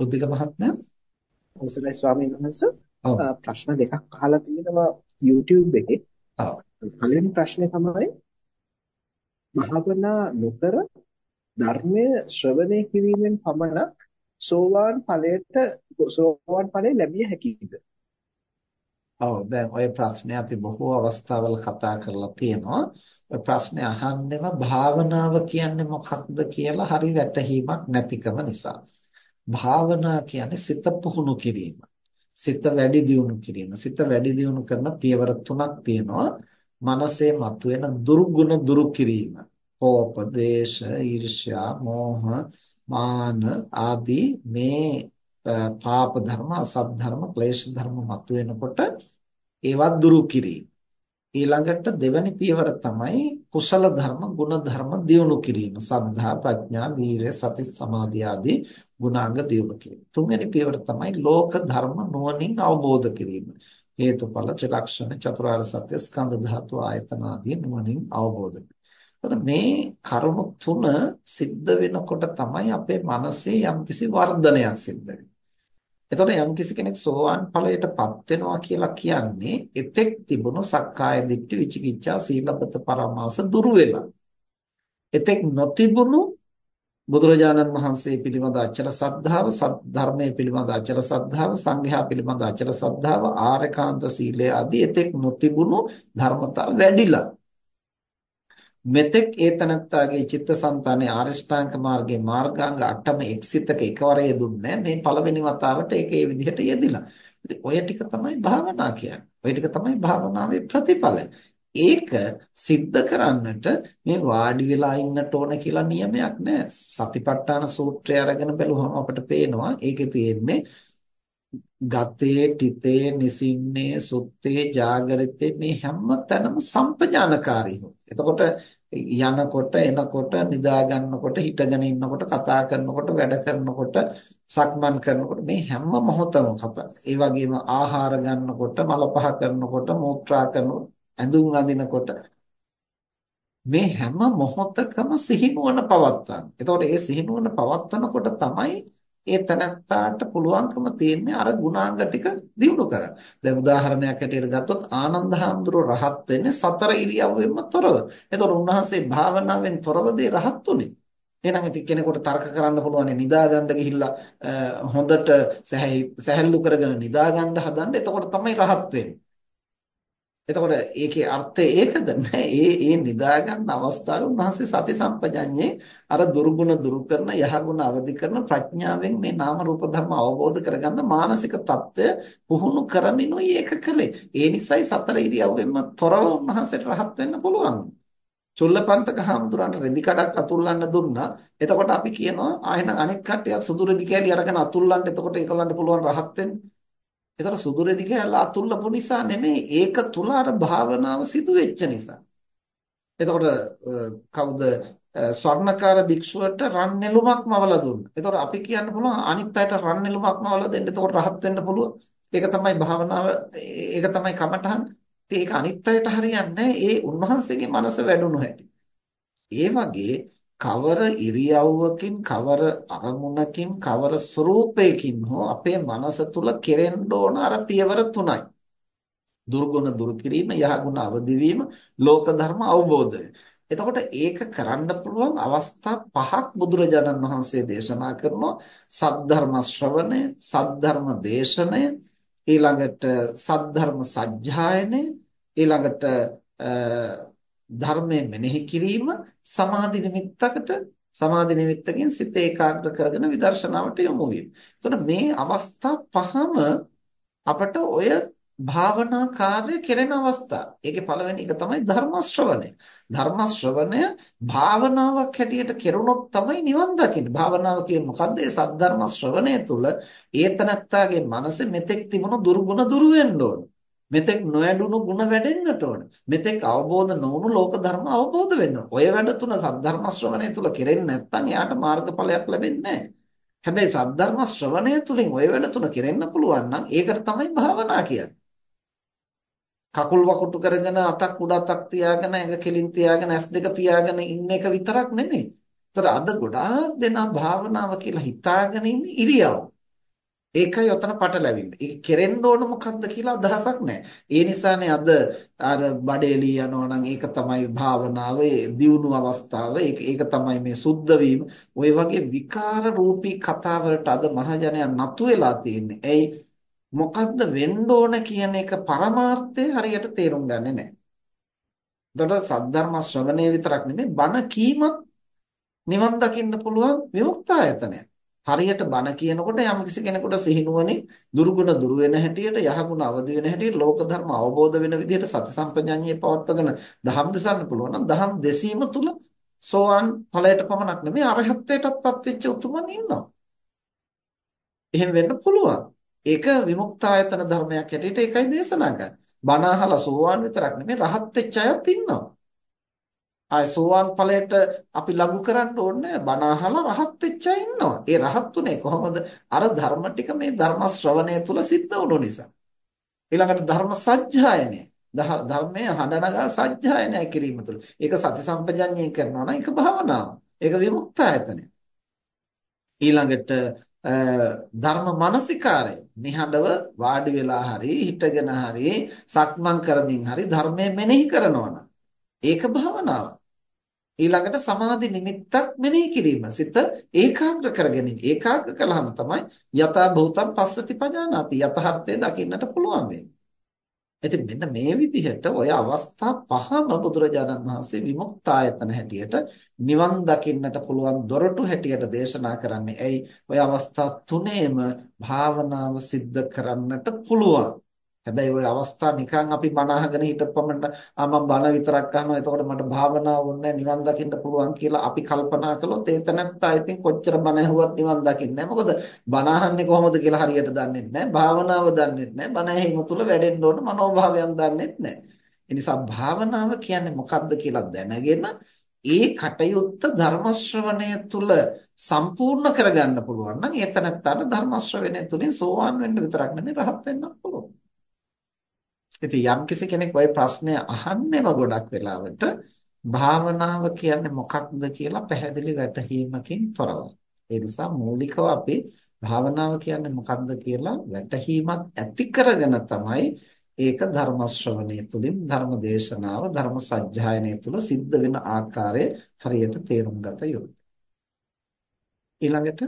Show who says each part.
Speaker 1: බුද්ධික මහත්මයා
Speaker 2: අවසරයි ස්වාමීන් වහන්සේ ප්‍රශ්න දෙකක් අහලා තියෙනවා YouTube එකේ.
Speaker 1: ඔව්
Speaker 2: පළවෙනි ප්‍රශ්නේ තමයි භාවනා නොකර ධර්මය ශ්‍රවණය කිරීමෙන් පමණක් සෝවාන් ඵලයට සෝවාන් ඵලය ලැබිය හැකියිද?
Speaker 1: ඔව් දැන් ওই ප්‍රශ්නේ අපි බොහෝ අවස්ථාවල කතා කරලා තියෙනවා. ඔය ප්‍රශ්නේ අහන්නෙම භාවනාව කියන්නේ මොකක්ද කියලා හරි වැටහීමක් නැතිකම නිසා. භාවනා කියන්නේ සිත පුහුණු කිරීම. සිත වැඩි දියුණු කිරීම. සිත වැඩි දියුණු කරන පියවර තුනක් තියෙනවා. මනසේ මතුවෙන දුර්ගුණ දුරු කිරීම. කෝප, දේශ, ඊර්ෂ්‍යා, මෝහ, මාන ආදී මේ පාප ධර්ම, අසත් ධර්ම, ක්ලේශ ධර්ම මතුවෙනකොට ඒවත් දුරු කිරීම. ඊළඟට දෙවැනි පියවර තමයි කුසල ධර්ම, ගුණ ධර්ම දියුණු කිරීම. සද්ධා, ප්‍රඥා, වීරය, සති, සමාධි ආදී ගුණාංග දියුණු කිරීම. තුන්වෙනි පියවර තමයි ලෝක ධර්ම නුවණින් අවබෝධ කිරීම. හේතුඵල ත්‍රිලක්ෂණ චතුරාර්ය සත්‍ය ස්කන්ධ ධාතු ආයතන ආදී නුවණින් අවබෝධ කිරීම. මේ කරුණු තුන සිද්ධ වෙනකොට තමයි අපේ මනසේ යම්කිසි වර්ධනයක් සිද්ධ වෙන්නේ. එතකොට යම්කිසි කෙනෙක් සෝවාන් ඵලයටපත් වෙනවා කියලා කියන්නේ එතෙක් තිබුණු සක්කාය දිට්ඨි විචිකිච්ඡා සීලබ්බත පරමාස දුරු වෙලා. එතෙක් නොතිබුණු බුදුරජාණන් වහන්සේ පිළිබඳ අචල සද්ධාව, ධර්මයේ පිළිබඳ අචල සද්ධාව, සංඝයා පිළිබඳ අචල සද්ධාව, ආරකාන්ත සීලය ආදී එතෙක් නොතිබුණු ධර්මතා වැඩිලා. මෙතෙක් ඒ තනත්තාගේ චිත්තසංතානයේ ආරිෂ්ඨාංග මාර්ගයේ මාර්ගාංග 8ම එක්සිතක එකවර යෙදුන්නේ මේ පළවෙනි වතාවට ඒක ඒ විදිහට යෙදිලා. ඉතින් ඔය ටික තමයි භාවනා කියන්නේ. ඔය ටික තමයි භාවනාවේ ප්‍රතිඵලය. ඒක සිද්ධ කරන්නට මේ වාඩි වෙලා ඉන්නට ඕන කියලා නියමයක් නැහැ. සතිපට්ඨාන සූත්‍රය අරගෙන බැලුවම අපිට පේනවා ඒකේ තියෙන්නේ ගතේ තිතේ නිසින්නේ සුත්තේ ජාගරිතේ මේ හැම තැනම සම්පජානකාරී හොත්. එතකොට යනකොට එනකොට නිදා ගන්නකොට හිටගෙන ඉන්නකොට කතා කරනකොට වැඩ කරනකොට සක්මන් කරනකොට මේ හැම මොහොතම කතා. ඒ වගේම ආහාර ගන්නකොට මල පහ කරනකොට මූත්‍රා කරනකොට ඇඳුම් අඳිනකොට මේ හැම මොහොතකම සිහිනුවන පවත්වන්න. එතකොට ඒ සිහිනුවන පවත්වනකොට තමයි ඒ තනත්තාට පුළුවන්කම තියෙන්නේ අර ගුණාංග ටික දිනු කරන්න. දැන් උදාහරණයක් හැටියට ගත්තොත් ආනන්ද හාමුදුරුව රහත් වෙන්නේ සතර ඉරියව්වෙන්ම තොරව. එතකොට උන්වහන්සේ භාවනාවෙන් තොරව දේ රහත් උනේ. එහෙනම් ඉතින් කෙනෙකුට තර්ක කරන්න පුළුවන් නිදා ගන්න ගිහිල්ලා හොඳට සැහැල්ලු කරගෙන නිදා ගන්න හදන්න. එතකොට තමයි රහත් වෙන්නේ. එතකොට ඒකේ අර්ථය ඒකද? නෑ. ඒ ඒ නිදා ගන්න අවස්ථාවේ උන්වහන්සේ සති සම්පජඤ්ඤේ අර දුර්ගුණ දුරු කරන යහගුණ අවදි කරන ප්‍රඥාවෙන් මේ නාම රූප ධර්ම අවබෝධ කරගන්න මානසික தত্ত্বය පුහුණු කරමිනුයි ඒක කළේ. ඒ නිසයි සතර ඉරියව්වෙන්ම තොරව උන්වහන්සේට රහත් වෙන්න පුළුවන්. චුල්ලපන්තක හාමුදුරන්ට රෙදි කඩක් අතුල්ලන්න දුන්නා. එතකොට අපි කියනවා ආයෙන අනෙක් කට්ටියත් සුදු රෙදි කැලි අරගෙන අතුල්ලන්න. එතකොට ඒකලන්න පුළුවන් රහත් වෙන්න. ඒතර සුදු රෙදි කෑල්ල අතුල්ලපු නිසා නෙමෙයි ඒක තුල අර භාවනාව සිදු වෙච්ච නිසා. එතකොට කවුද ස්වර්ණකාර භික්ෂුවට රන් නෙළුමක් මවලා දුන්නා. එතකොට අපි කියන්න පුළුවන් අනිත් අයට රන් නෙළුමක් මවලා දෙන්න. එතකොට රහත් වෙන්න පුළුවන්. ඒක තමයි භාවනාව ඒක තමයි කමඨහන්. ඒක අනිත් අයට හරියන්නේ ඒ උන්වහන්සේගේ මනස වැඩුණු හැටි. ඒ වගේ කවර ඉරියව්වකින් කවර අරමුණකින් කවර ස්වરૂපයකින් හෝ අපේ මනස තුල කෙරෙන්න ඕන අර පියවර තුනයි. දුර්ගුණ දුරු කිරීම, යහගුණ අවදි වීම, ලෝක ධර්ම අවබෝධය. එතකොට ඒක කරන්න පුළුවන් අවස්ථා පහක් බුදුරජාණන් වහන්සේ දේශනා කරනවා. සද්ධර්ම ශ්‍රවණය, සද්ධර්ම දේශනය, ඊළඟට සද්ධර්ම සජ්ජායනය, ඊළඟට ධර්මය මෙනෙහි කිරීම සමාධි නිමිත්තකට සමාධි නිමිත්තකින් සිත ඒකාග්‍ර කරගෙන විදර්ශනාවට යොමු වීම. එතකොට මේ අවස්ථා පහම අපට ඔය භාවනා කාර්ය කෙරෙන අවස්ථා. ඒකේ පළවෙනි එක තමයි ධර්ම ශ්‍රවණය. ධර්ම ශ්‍රවණය භාවනාවක් හැටියට කෙරුණොත් තමයි නිවන් දකින්නේ. භාවනාව කියන්නේ මොකද්ද? ඒ සද්ධර්ම ශ්‍රවණය තුළ ඒතනත්තාගේ මනසේ මෙතෙක් තිබුණු දුර්ගුණ දුරු වෙන්න ඕන. මෙතෙක් නොයඩුණු ಗುಣ වැඩෙන්නට ඕන. මෙතෙක් අවබෝධ නොවුණු ලෝක ධර්ම අවබෝධ වෙන්න ඕන. ඔය වැඩ තුන සද්ධර්ම ශ්‍රවණය තුල කෙරෙන්නේ නැත්නම් එයාට මාර්ගඵලයක් ලැබෙන්නේ නැහැ. හැබැයි සද්ධර්ම ශ්‍රවණය තුලින් ඔය වැඩ තුන කෙරෙන්න පුළුවන් නම් ඒකට තමයි භාවනා කියන්නේ. කකුල් වකුටු කරගෙන අතක් උඩ අතක් තියාගෙන ඇඟ කෙලින් තියාගෙන ඇස් දෙක පියාගෙන ඉන්න එක විතරක් නෙමෙයි. ඒතර අද ගොඩාක් දෙනා භාවනාව කියලා හිතාගෙන ඉන්නේ ඉරියව්. ඒකයි ඔතන පටලැවිල්ල. ඒක කෙරෙන්න ඕන මොකක්ද කියලා අදහසක් නැහැ. ඒ නිසානේ අද අර බඩේලී යනවා නම් ඒක තමයි භාවනාව, දියුණු අවස්ථාව, ඒක ඒක තමයි මේ සුද්ධ වීම. ওই වගේ විකාර රූපී කතා වලට අද මහජනයා නතු වෙලා තියෙන්නේ. ඇයි මොකද්ද වෙන්න ඕන කියන එක පරමාර්ථය හරියට තේරුම් ගන්නේ නැහැ. එතකොට සද්ධර්ම ශ්‍රවණය විතරක් නෙමෙයි බණ කීමත් නිවන් දකින්න පුළුවන් විමුක්තායතනය. හරියට බණ කියනකොට යම්කිසි කෙනෙකුට සිහිනුවණින් දුර්ගුණ දුර වෙන හැටියට යහගුණ අවදි වෙන හැටියට ලෝක ධර්ම අවබෝධ වෙන විදිහට සති සම්පජඤ්ඤය පවත්වගෙන දහම් දෙසන්න පුළුවන් නම් දහම් දෙසීම තුල සෝවාන් ඵලයට පමණක් නෙමෙයි අරහත්ත්වයටත්පත් වෙච්ච උතුමන් ඉන්නවා. එහෙම වෙන්න පුළුවන්. ඒක විමුක්තායතන ධර්මයක් හැටියට ඒකයි දේශනා කරන්නේ. බණ අහලා සෝවාන් විතරක් නෙමෙයි රහත් වෙච්ච අයත් ඉන්නවා. ආය සෝවාන් ඵලයට අපි ලඟු කරන්න ඕනේ බණ අහලා රහත් වෙච්ච අය ඉන්නවා. ඒ රහත් උනේ කොහොමද? අර ධර්ම ටික මේ ධර්ම ශ්‍රවණය තුල සිද්ධ වුණු නිසා. ඊළඟට ධර්ම සත්‍යයනය ධර්මයේ හඬනගා සත්‍යයනය කිරීම තුළ. ඒක සති සම්පජඤ්ඤයෙන් කරනවා නම් ඒක භාවනාව. ඒක විමුක්තායතනය. ඊළඟට ධර්ම මානසිකාරය නිහඬව වාඩි වෙලා හරි හිටගෙන හරි සක්මන් කරමින් හරි ධර්මය මෙනෙහි කරනවා ඒක භාවනාවක්. ඊළඟට සමාධි නිමිත්තක් මෙනෙහි කිරීම. සිත ඒකාග්‍ර කරගැනීම. ඒකාග්‍ර කළාම තමයි යථා භූතම් පස්සති පජානාති. යථාර්ථය දකින්නට පුළුවන් වෙන්නේ. ඉතින් මෙන්න මේ විදිහට ඔය අවස්ථා පහම බුදුරජාණන් වහන්සේ විමුක්තායතන හැටියට නිවන් දකින්නට පුළුවන් දොරටු හැටියට දේශනා කරන්නේ. ඇයි? ඔය අවස්ථා තුනේම භාවනාව સિદ્ધ කරන්නට පුළුවන්. හැබැයි ওই අවස්ථා නිකන් අපි බණ අහගෙන හිටපමණ ආ මම බණ විතරක් අහනවා එතකොට මට භාවනාව ඕනේ නිවන් දකින්න පුළුවන් කියලා අපි කල්පනා කළොත් ඒ තැනත්තා ඉතින් කොච්චර බණ ඇහුවත් නිවන් දකින්නේ නැහැ. මොකද බණ අහන්නේ කොහොමද කියලා හරියට දන්නේ නැහැ. භාවනාව දන්නේ නැහැ. බණ ඇහිම තුල වැඩෙන්න ඕන මනෝභාවයන් දන්නේ නැහැ. ඒ නිසා භාවනාව කියන්නේ මොකක්ද කියලා දැනගෙන ඒ කටයුත්ත ධර්ම ශ්‍රවණය තුල සම්පූර්ණ කරගන්න පුළුවන් නම් ඒ තැනත්තාට ධර්ම ශ්‍රවණය තුලින් සෝවාන් වෙන්න විතරක් නෙමෙයි රහත් වෙන්නත් පුළුවන්. ඉතින් යම්කිසි කෙනෙක් ওই ප්‍රශ්නය අහන්නෙම ගොඩක් වෙලාවට භාවනාව කියන්නේ මොකක්ද කියලා පැහැදිලි වැටහීමකින් තොරවයි. ඒ නිසා මූලිකව අපි භාවනාව කියන්නේ මොකක්ද කියලා වැටහීමක් ඇති කරගෙන තමයි ඒක ධර්ම ශ්‍රවණය තුළින් ධර්ම දේශනාව ධර්ම සජ්ජායනය තුළ සිද්ධ වෙන ආකාරය හරියට තේරුම් ගත යුතුයි. ඊළඟට